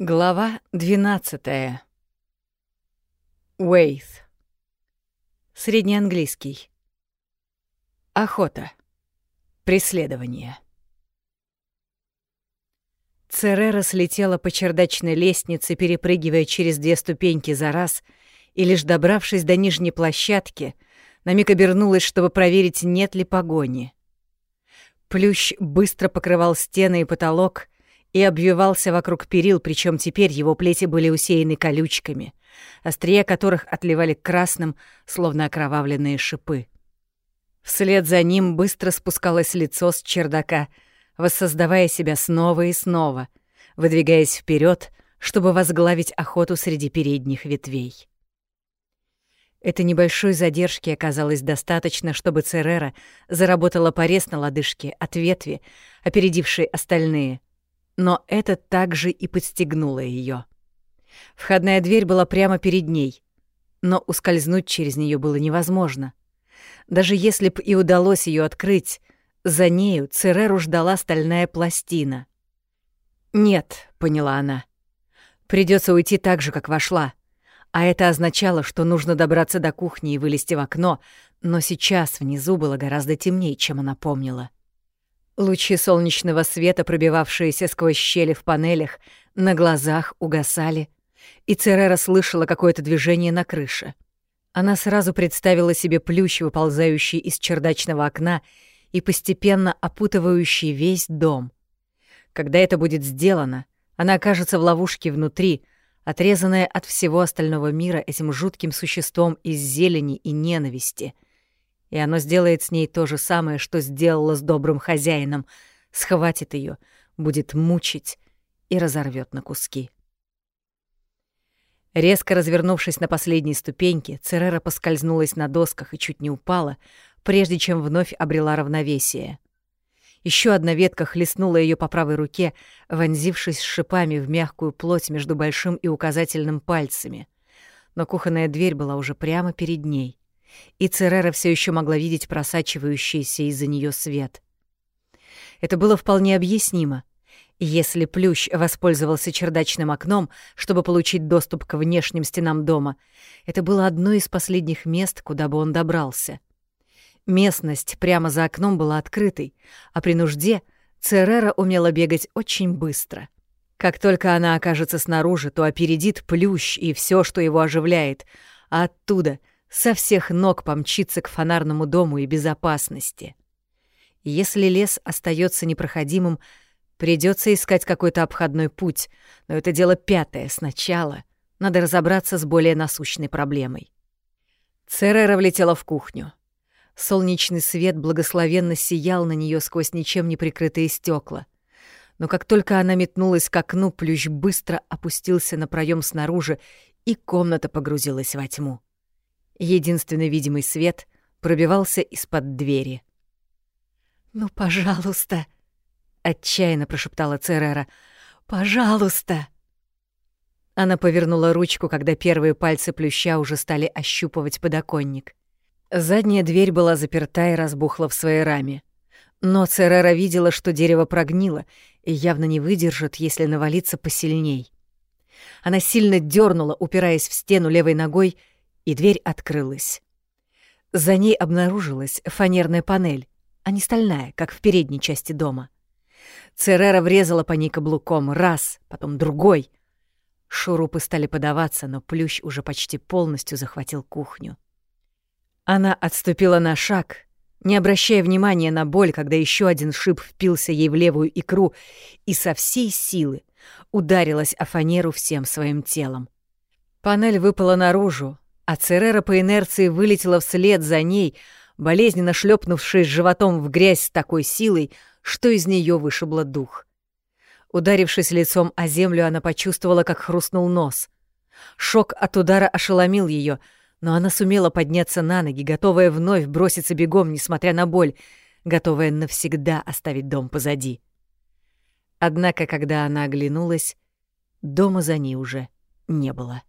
Глава 12. Уэйth. Среднеанглийский. Охота. Преследование. Церера слетела по чердачной лестнице, перепрыгивая через две ступеньки за раз, и лишь добравшись до нижней площадки, на миг обернулась, чтобы проверить, нет ли погони. Плющ быстро покрывал стены и потолок — и обвивался вокруг перил, причем теперь его плети были усеяны колючками, острия которых отливали красным, словно окровавленные шипы. Вслед за ним быстро спускалось лицо с чердака, воссоздавая себя снова и снова, выдвигаясь вперед, чтобы возглавить охоту среди передних ветвей. Этой небольшой задержки оказалось достаточно, чтобы Церера заработала порез на лодыжке от ветви, опередившей остальные — но это также и подстегнуло ее. Входная дверь была прямо перед ней, но ускользнуть через нее было невозможно. Даже если б и удалось ее открыть, за нею Цереру ждала стальная пластина. «Нет», — поняла она, — «придется уйти так же, как вошла». А это означало, что нужно добраться до кухни и вылезти в окно, но сейчас внизу было гораздо темнее, чем она помнила. Лучи солнечного света, пробивавшиеся сквозь щели в панелях, на глазах угасали, и Церера слышала какое-то движение на крыше. Она сразу представила себе плющ, выползающий из чердачного окна и постепенно опутывающий весь дом. Когда это будет сделано, она окажется в ловушке внутри, отрезанная от всего остального мира этим жутким существом из зелени и ненависти — и оно сделает с ней то же самое, что сделало с добрым хозяином. Схватит ее, будет мучить и разорвет на куски. Резко развернувшись на последней ступеньке, Церера поскользнулась на досках и чуть не упала, прежде чем вновь обрела равновесие. Еще одна ветка хлестнула ее по правой руке, вонзившись шипами в мягкую плоть между большим и указательным пальцами. Но кухонная дверь была уже прямо перед ней и Церера все еще могла видеть просачивающийся из-за нее свет. Это было вполне объяснимо. Если Плющ воспользовался чердачным окном, чтобы получить доступ к внешним стенам дома, это было одно из последних мест, куда бы он добрался. Местность прямо за окном была открытой, а при нужде Церера умела бегать очень быстро. Как только она окажется снаружи, то опередит Плющ и все, что его оживляет, а оттуда — со всех ног помчиться к фонарному дому и безопасности. Если лес остается непроходимым, придется искать какой-то обходной путь, но это дело пятое сначала. Надо разобраться с более насущной проблемой. Церера влетела в кухню. Солнечный свет благословенно сиял на нее сквозь ничем не прикрытые стекла. Но как только она метнулась к окну, плющ быстро опустился на проем снаружи, и комната погрузилась во тьму. Единственный видимый свет пробивался из-под двери. «Ну, пожалуйста!» — отчаянно прошептала Церера. «Пожалуйста!» Она повернула ручку, когда первые пальцы плюща уже стали ощупывать подоконник. Задняя дверь была заперта и разбухла в своей раме. Но Церера видела, что дерево прогнило и явно не выдержит, если навалиться посильней. Она сильно дернула, упираясь в стену левой ногой, и дверь открылась. За ней обнаружилась фанерная панель, а не стальная, как в передней части дома. Церера врезала по ней каблуком раз, потом другой. Шурупы стали подаваться, но плющ уже почти полностью захватил кухню. Она отступила на шаг, не обращая внимания на боль, когда еще один шип впился ей в левую икру и со всей силы ударилась о фанеру всем своим телом. Панель выпала наружу, а Церера по инерции вылетела вслед за ней, болезненно шлепнувшись животом в грязь с такой силой, что из нее вышибло дух. Ударившись лицом о землю, она почувствовала, как хрустнул нос. Шок от удара ошеломил ее, но она сумела подняться на ноги, готовая вновь броситься бегом, несмотря на боль, готовая навсегда оставить дом позади. Однако, когда она оглянулась, дома за ней уже не было.